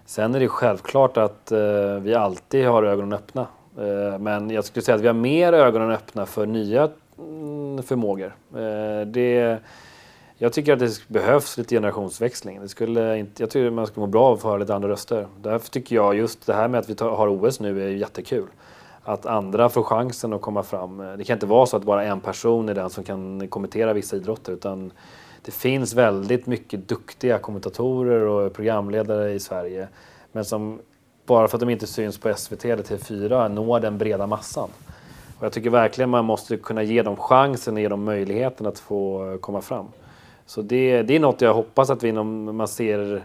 Sen är det självklart att eh, vi alltid har ögonen öppna. Eh, men jag skulle säga att vi har mer ögonen öppna för nya mm, förmågor. Eh, det, jag tycker att det behövs lite generationsväxling. Det skulle inte, jag tycker man skulle må bra av att få höra lite andra röster. Därför tycker jag just det här med att vi tar, har OS nu är jättekul att andra får chansen att komma fram. Eh, det kan inte vara så att bara en person är den som kan kommentera vissa idrotter utan det finns väldigt mycket duktiga kommentatorer och programledare i Sverige men som bara för att de inte syns på SVT eller TV4 når den breda massan. Och jag tycker verkligen man måste kunna ge dem chansen och ge dem möjligheten att få komma fram. Så det, det är något jag hoppas att vi inom, man ser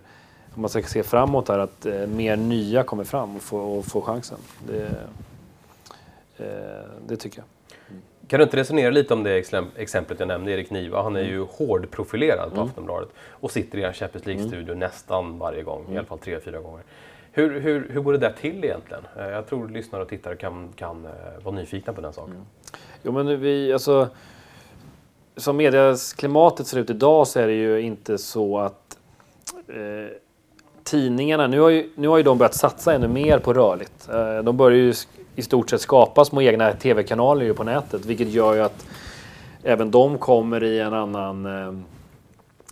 om man ska se framåt här, att eh, mer nya kommer fram och får, och får chansen. Det, Eh, det tycker jag. Mm. Kan du inte resonera lite om det exemplet jag nämnde, Erik Niva? Han är ju mm. hårdprofilerad på mm. Aftonbladet och sitter i en Champions League-studio mm. nästan varje gång, mm. i alla fall tre, fyra gånger. Hur, hur, hur går det där till egentligen? Eh, jag tror lyssnare och tittare kan, kan eh, vara nyfikna på den saken. Mm. Jo, men vi, alltså, som mediaklimatet ser ut idag så är det ju inte så att eh, tidningarna, nu har, ju, nu har ju de börjat satsa ännu mer på rörligt. Eh, de börjar ju i stort sett skapa små egna tv-kanaler på nätet vilket gör ju att även de kommer i en annan eh,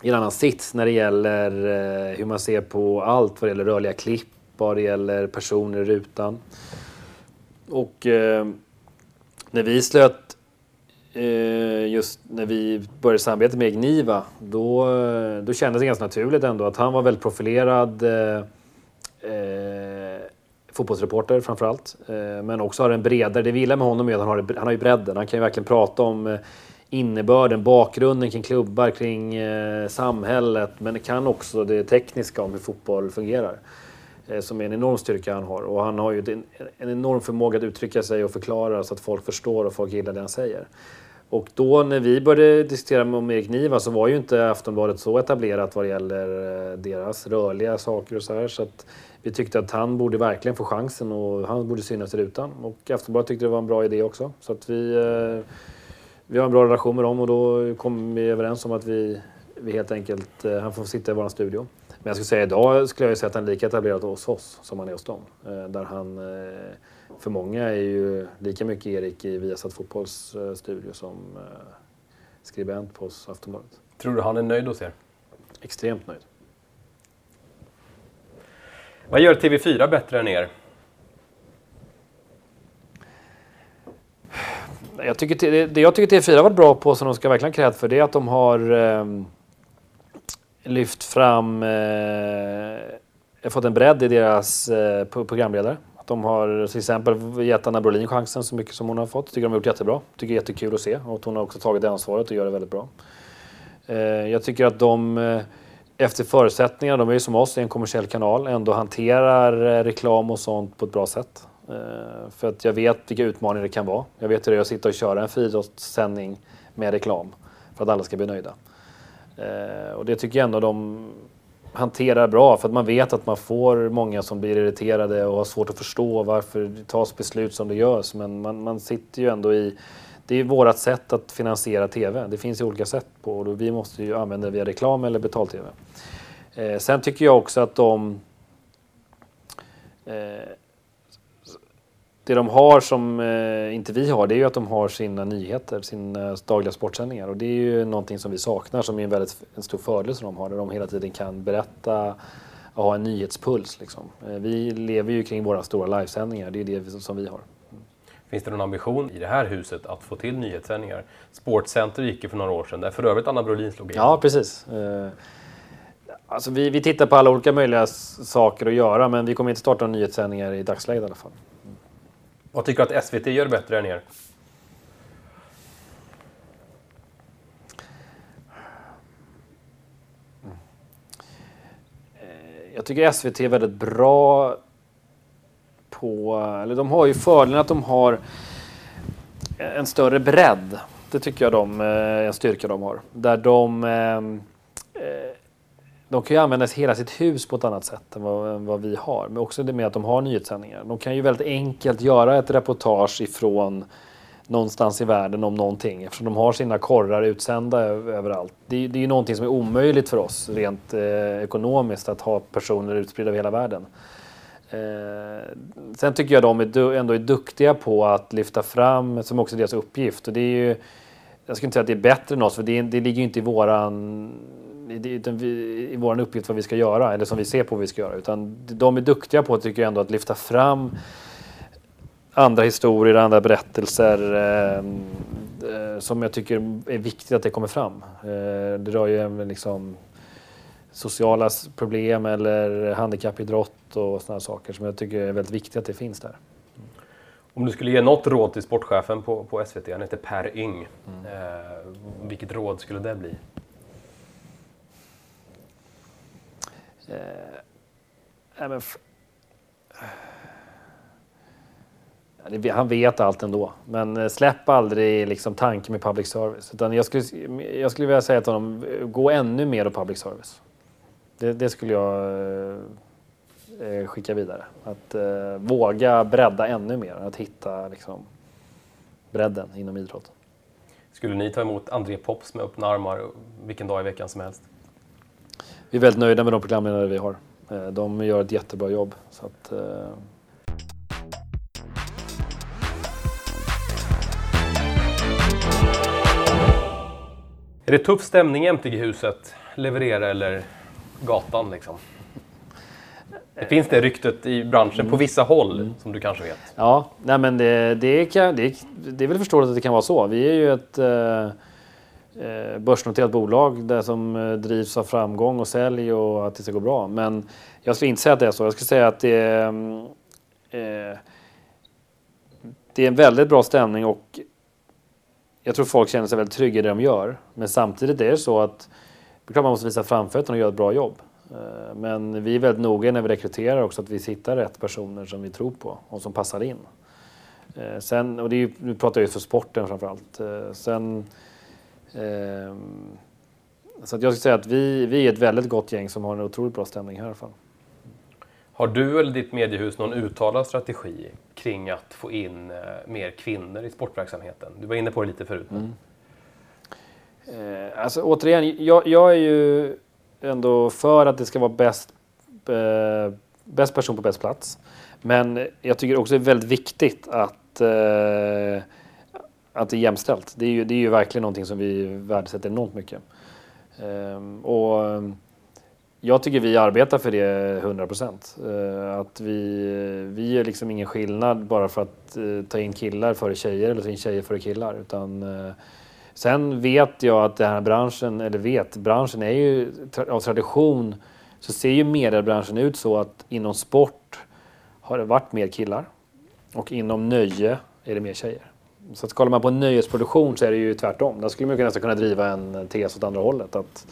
i en annan sits när det gäller eh, hur man ser på allt vad det gäller rörliga klipp, vad det gäller personer i rutan. Och eh, när vi slöt, eh, just när vi började samarbeta med Igniva, då, eh, då kändes det ganska naturligt ändå att han var väldigt profilerad eh, eh fotbollsreporter framförallt. allt, men också har en bredare, det vi gillar med honom är att han har, han har ju bredden. Han kan ju verkligen prata om eh, innebörden, bakgrunden kring klubbar, kring eh, samhället. Men kan också det tekniska om hur fotboll fungerar. Som är en enorm styrka han har. Och han har ju en, en enorm förmåga att uttrycka sig och förklara så att folk förstår och folk gillar det han säger. Och då när vi började diskutera med Erik Niva så var ju inte Aftonbladet så etablerat vad det gäller deras rörliga saker och så här. Så att vi tyckte att han borde verkligen få chansen och han borde synas i rutan. Och Aftonbladet tyckte det var en bra idé också. Så att vi, eh, vi har en bra relation med dem och då kom vi överens om att vi, vi helt enkelt, eh, han får sitta i vår studio. Men jag skulle säga idag skulle jag säga att han är lika etablerad hos oss som han är hos dem. Eh, där han, för många är ju lika mycket Erik i Viasat Fotbolls studio som skribent på Aftonbladet. Tror du han är nöjd hos er? Extremt nöjd. Vad gör TV4 bättre än er? Jag tycker, det, jag tycker TV4 har varit bra på som de ska verkligen ha för det är att de har eh, lyft fram, eh, fått en bredd i deras eh, programledare. Att de har till exempel gett Anna Brolin chansen så mycket som hon har fått. Tycker de har gjort jättebra. Tycker det är jättekul att se och att hon har också tagit det ansvaret och gör det väldigt bra. Eh, jag tycker att de eh, efter förutsättningarna, de är ju som oss, en kommersiell kanal, ändå hanterar eh, reklam och sånt på ett bra sätt. Eh, för att jag vet vilka utmaningar det kan vara. Jag vet hur det är att sitta och köra en friidrottssändning med reklam för att alla ska bli nöjda. Eh, och det tycker jag ändå de hanterar bra för att man vet att man får många som blir irriterade och har svårt att förstå varför det tas beslut som det görs. Men man, man sitter ju ändå i... Det är vårt sätt att finansiera TV. Det finns ju olika sätt på och vi måste ju använda det via reklam eller betal-TV. Eh, sen tycker jag också att de... Eh, det de har som eh, inte vi har, det är ju att de har sina nyheter, sina dagliga sportsändningar. Och det är ju någonting som vi saknar, som är en väldigt en stor fördel som de har, där de hela tiden kan berätta och ha en nyhetspuls. Liksom. Eh, vi lever ju kring våra stora livesändningar, det är det som vi har. Finns det någon ambition i det här huset att få till nyhetssändningar? Sportcenter gick ju för några år sedan, där för övrigt Anna Brolin slog in. Ja, precis. Eh, Alltså vi, vi tittar på alla olika möjliga saker att göra, men vi kommer inte starta några nyhetssändningar i dagsläget i alla fall. Vad tycker du att SVT gör bättre än er? Jag tycker SVT är väldigt bra på... Eller de har ju fördelen att de har en större bredd. Det tycker jag de är en styrka de har. Där de... Eh, eh, de kan ju använda hela sitt hus på ett annat sätt än vad, än vad vi har. Men också det med att de har nyhetssändningar. De kan ju väldigt enkelt göra ett reportage ifrån någonstans i världen om någonting eftersom de har sina korrar utsända överallt. Det, är- det är ju någonting som är omöjligt för oss rent eh, ekonomiskt att ha personer utspridda över hela världen. Eh, sen tycker jag de är ändå är duktiga på att lyfta fram, som också är deras uppgift. Och det är ju, jag skulle inte säga att det är bättre än oss, för det, det ligger ju inte i våran, i, i, i våran uppgift vad vi ska göra, eller som vi ser på vad vi ska göra. Utan de är duktiga på, tycker jag ändå, att lyfta fram andra historier, andra berättelser eh, eh, som jag tycker är viktigt att det kommer fram. Eh, det rör ju även liksom sociala problem eller handikappidrott och sådana saker som jag tycker är väldigt viktigt att det finns där. Om du skulle ge något råd till sportchefen på, på SVT, han heter Per Yng. Eh, vilket råd skulle det bli? Nej, men Han vet allt ändå, men eh, släpp aldrig liksom tanken med public service. Utan jag, skulle, jag skulle vilja säga till honom, eh, gå ännu mer åt public service. Det, det skulle jag eh, eh, skicka vidare. Att eh, våga bredda ännu mer, att hitta liksom, bredden inom idrotten. Skulle ni ta emot André Pops med öppna armar vilken dag i veckan som helst? Vi är väldigt nöjda med de programledare vi har. Eh, De gör ett jättebra jobb. Så att, eh, Är det tuff stämning i MTG-huset? Leverera eller gatan liksom? Det finns det ryktet i branschen på vissa håll, som du kanske vet. Ja, nej men det, det, kan, det, det är väl förståeligt att det kan vara så. Vi är ju ett eh, eh, börsnoterat bolag där som eh, drivs av framgång och sälj och att det ska gå bra. Men jag skulle inte säga att det är så. Jag skulle säga att det är, mm, eh, det är en väldigt bra stämning och jag tror folk känner sig väldigt trygga i det de gör. Men samtidigt är det så att det är klart man måste visa framfötterna och göra ett bra jobb. Eh, Men vi är väldigt noga när vi rekryterar också att vi hittar rätt personer som vi tror på och som passar in. Eh, Sen, och det är, ju- nu pratar jag ju för sporten framförallt. Eh, Sen, ehm, så att jag skulle säga att vi, vi är ett väldigt gott gäng som har en otroligt bra stämning här i alla fall. Har du eller ditt mediehus någon uttalad strategi kring att få in eh, mer kvinnor i sportverksamheten? Du var inne på det lite förut. men- Eh, alltså återigen, jag, jag är ju ändå för att det ska vara bäst, eh, bäst person på bäst plats. Men jag tycker också det är väldigt viktigt att, eh, att det är jämställt. Det är, ju, det är ju verkligen någonting som vi värdesätter enormt mycket. Eh, och eh, jag tycker vi arbetar för det 100 procent. Eh, att vi, vi gör liksom ingen skillnad bara för att eh, ta in killar före tjejer eller ta in tjejer före killar. Utan, eh, sen vet jag att den här branschen, eller vet, branschen är ju av tradition så ser ju mediebranschen ut så att inom sport har det varit mer killar och inom nöje är det mer tjejer. Så att kollar man på nöjesproduktion så är det ju tvärtom. Där skulle man ju nästan kunna driva en tes åt andra hållet. Att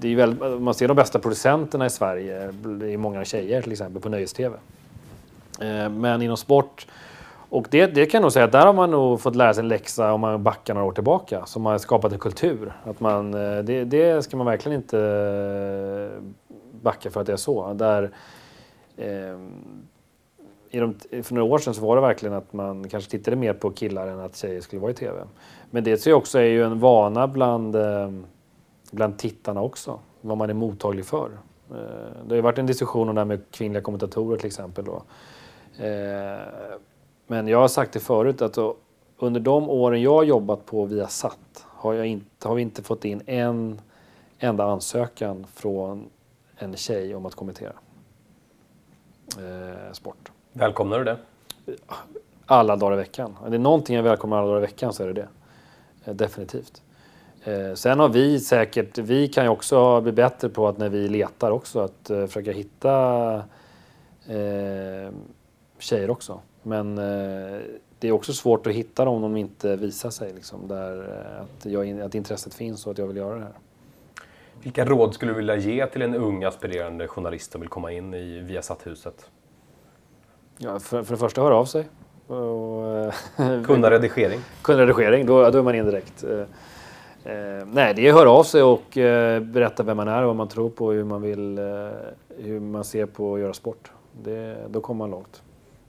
det är väl, man ser de bästa producenterna i Sverige, det är många tjejer till exempel, på nöjes-tv. Eh, men inom sport, och det, det kan jag nog säga att där har man nog fått lära sig en läxa om man backar några år tillbaka, som har skapat en kultur. Att man, eh, det, det ska man verkligen inte eh, backa för att det är så. Där, eh, i de, för några år sedan så var det verkligen att man kanske tittade mer på killar än att tjejer skulle vara i tv. Men det ser jag också är ju en vana bland eh, bland tittarna också, vad man är mottaglig för. Eh, det har ju varit en diskussion om det här med kvinnliga kommentatorer till exempel. Då. Eh, men jag har sagt det förut att under de åren jag har jobbat på Viasat har, jag inte, har vi inte fått in en enda ansökan från en tjej om att kommentera eh, sport. Välkomnar du det? Alla dagar i veckan. Är det någonting jag välkomnar alla dagar i veckan så är det det. Definitivt. Eh, sen har vi säkert, vi kan ju också bli bättre på att när vi letar också att eh, försöka hitta eh, tjejer också. Men eh, det är också svårt att hitta dem om de inte visar sig. Liksom, där, eh, att, jag, att intresset finns och att jag vill göra det här. Vilka råd skulle du vilja ge till en ung aspirerande journalist som vill komma in i Viasat-huset? Ja, för, för det första höra av sig. Och, kunna redigering? Kunna redigering, då, då är man in direkt. Eh, nej, det är att höra av sig och eh, berätta vem man är och vad man tror på och hur man, vill, eh, hur man ser på att göra sport. Det, då kommer man långt.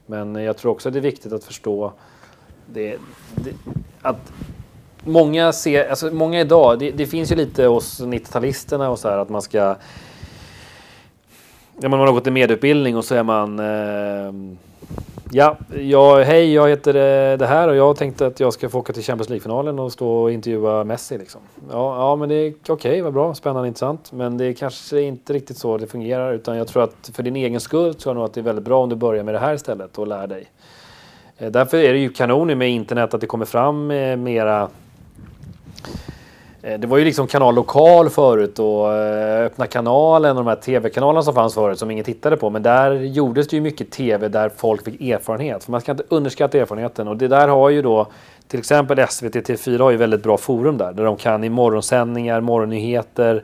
Men jag tror också att det är viktigt att förstå det, det, att många ser, alltså många idag, det, det finns ju lite hos 90-talisterna och så här att man ska Ja, man har gått en medieutbildning och så är man eh, Ja, ja, hej, jag heter eh, det här och jag tänkte att jag ska få åka till Champions League-finalen och stå och intervjua Messi. Liksom. Ja, ja, men det är okej, okay, vad bra, spännande, intressant. Men det är kanske inte riktigt så det fungerar. Utan jag tror att för din egen skull tror jag nog att det är väldigt bra om du börjar med det här istället och lär dig. Eh, därför är det ju kanon med internet att det kommer fram eh, mera Eh, det var ju liksom kanal lokal förut och eh, öppna kanalen och de här tv-kanalerna som fanns förut som ingen tittade på. Men där gjordes det ju mycket tv där folk fick erfarenhet. För man ska inte underskatta erfarenheten och det där har ju då till exempel SVT TV4 har ju väldigt bra forum där. Där de kan i morgonsändningar, morgonnyheter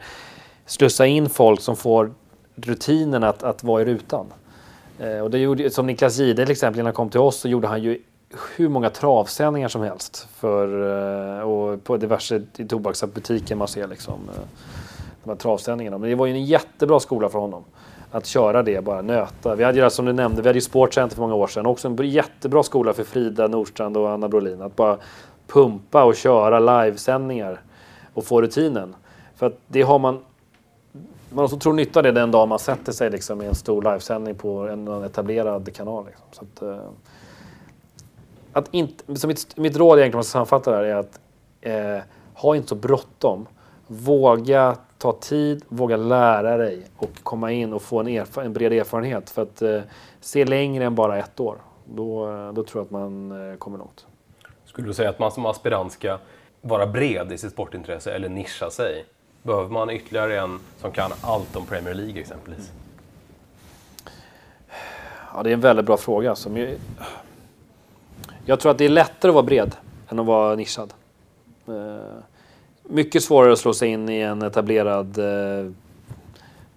slussa in folk som får rutinen att, att vara i rutan. Eh, och det gjorde, som Niklas Jihde till exempel, när han kom till oss så gjorde han ju hur många travsändningar som helst. För, eh, och på diverse i tobaksbutiker man ser liksom, eh, de här travsändningarna. Men det var ju en jättebra skola för honom. Att köra det, bara nöta. Vi hade ju som du nämnde, vi hade ju Sportcenter för många år sedan. Också en jättebra skola för Frida Nordstrand och Anna Brolin. Att bara pumpa och köra livesändningar och få rutinen. För att det har man man har så otrolig nytta av det den dag man sätter sig liksom, i en stor livesändning på en etablerad kanal. Liksom. Så att, eh, att inte, så mitt, mitt råd egentligen, om jag ska sammanfatta det här, är att eh, ha inte så bråttom. Våga ta tid, våga lära dig och komma in och få en, erfa en bred erfarenhet. För att eh, se längre än bara ett år. Då, då tror jag att man eh, kommer långt. Skulle du säga att man som aspirant ska vara bred i sitt sportintresse eller nischa sig? Behöver man ytterligare en som kan allt om Premier League exempelvis? Ja, det är en väldigt bra fråga. Som ju, jag tror att det är lättare att vara bred än att vara nischad. Eh, mycket svårare att slå sig in i en etablerad eh,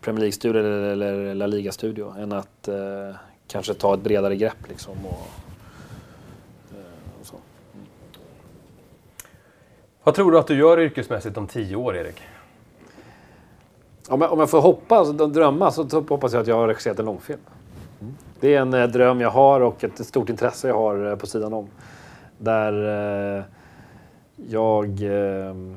Premier League-studio eller La Liga-studio än att eh, kanske ta ett bredare grepp. Liksom och, och så. Vad tror du att du gör yrkesmässigt om tio år, Erik? Om jag, om jag får hoppas och drömma så hoppas jag att jag har regisserat en långfilm. Det är en eh, dröm jag har och ett stort intresse jag har eh, på sidan om. Där eh, jag... Ehm,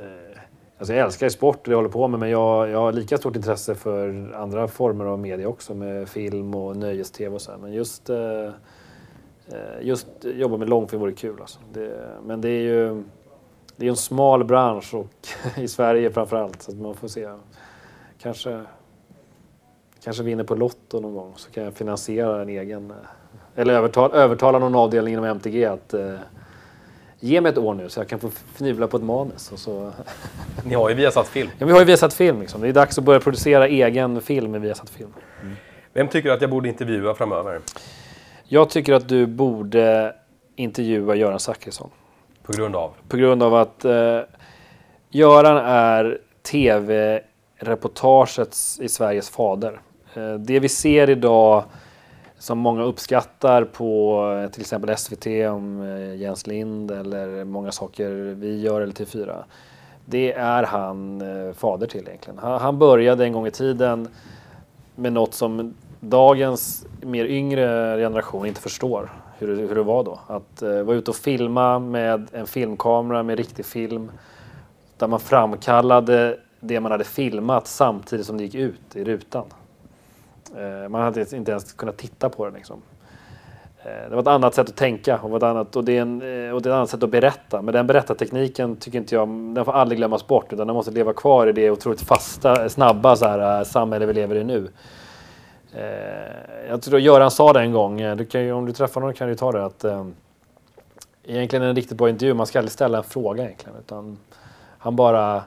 eh, alltså jag älskar sport och det jag håller på med men jag, jag har lika stort intresse för andra former av media också med film och nöjes-tv och så här. Men just, eh, eh, just jobba med långfilm vore kul alltså. Det, men det är ju det är en smal bransch och i Sverige framför allt så att man får se Kanske, kanske vinner på Lotto någon gång så kan jag finansiera en egen... eh, Eller övertala, övertala någon avdelning inom MTG att eh, ge mig ett år nu så jag kan få fnula på ett manus. Och så... Ni har ju Viasat Film. ja, vi har ju Viasat Film liksom. Det är dags att börja producera egen film i Viasat Film. Vem tycker du att jag borde intervjua framöver? Jag tycker att du borde intervjua Göran Zachrisson. På grund av? På grund av att eh, Göran är tv-reportagets i Sveriges fader. Eh, det vi ser idag som många uppskattar på eh, till exempel SVT om eh, Jens Lind eller många saker vi gör eller TV4. Det är han fader till egentligen. Han, började en gång i tiden med något som dagens mer yngre generation inte förstår hur, det- hur det var då. Att eh, vara ute och filma med en filmkamera med riktig film där man framkallade det man hade filmat samtidigt som det gick ut i rutan. Eh, man hade inte ens kunnat titta på den. Liksom. Eh, det var ett annat sätt att tänka och, ett annat, och, det är en, eh, och det är ett annat sätt att berätta. Men den berättartekniken tycker inte jag, den får aldrig glömmas bort utan den måste leva kvar i det otroligt fasta, snabba så här, samhälle vi lever i nu. Jag tror Göran sa det en gång, du kan ju, om du träffar någon kan du ta det att eh, egentligen en riktigt bra intervju, man ska aldrig ställa en fråga egentligen utan han bara,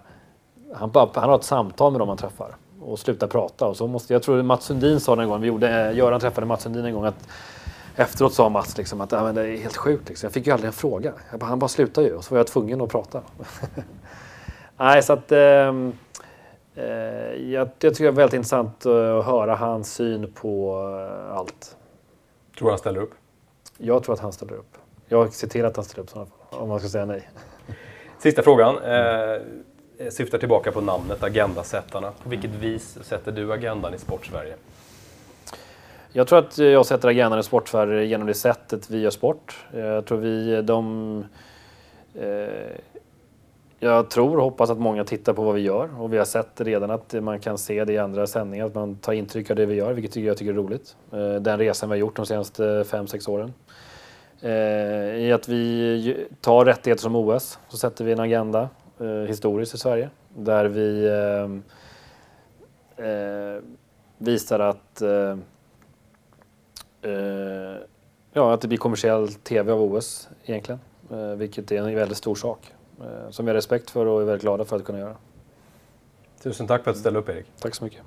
han, bara, han har ett samtal med dem man träffar och slutar prata och så måste, jag tror Mats Sundin sa en gång, vi gjorde, eh, Göran träffade Mats Sundin en gång att efteråt sa Mats liksom att "Ja, men det är helt sjukt liksom. jag fick ju aldrig en fråga, bara, han bara slutar ju och så var jag tvungen att prata. Nej, så att ehm, eh, jag, jag tycker det är väldigt intressant eh, att höra hans syn på eh, allt. Tror du han ställer upp? Jag tror att han ställer upp. Jag ser till att han ställer upp i sådana fall, om man ska säga nej. Sista frågan. Eh, syftar tillbaka på namnet Agendasättarna. På vilket vis sätter du agendan i Sportsverige? Jag tror att jag sätter agendan i Sportsverige genom det sättet vi gör sport. Jag tror vi, de... Eh, jag tror och hoppas att många tittar på vad vi gör och vi har sett redan att man kan se det i andra sändningar, att man tar intryck av det vi gör, vilket jag tycker är roligt. Eh, den resan vi har gjort de senaste fem sex åren. Eh, I att vi tar rättigheter som OS, så sätter vi en agenda eh, historiskt i Sverige, där vi eh, eh, visar att eh, eh, ja, att det blir kommersiell tv av OS egentligen. Eh, vilket är en väldigt stor sak. Eh, som vi har respekt för och är väldigt glada för att kunna göra. Tusen tack för att du ställde upp Erik. Tack så mycket.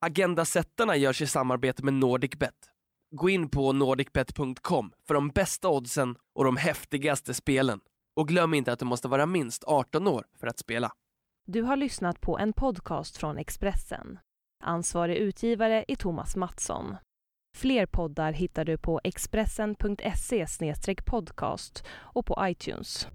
Agendasättarna görs i samarbete med NordicBet. Gå in på nordicbet.com för de bästa oddsen och de häftigaste spelen. Och glöm inte att du måste vara minst 18 år för att spela. Du har lyssnat på en podcast från Expressen. Ansvarig utgivare är Thomas Mattsson. Fler poddar hittar du på expressen.se podcast och på iTunes.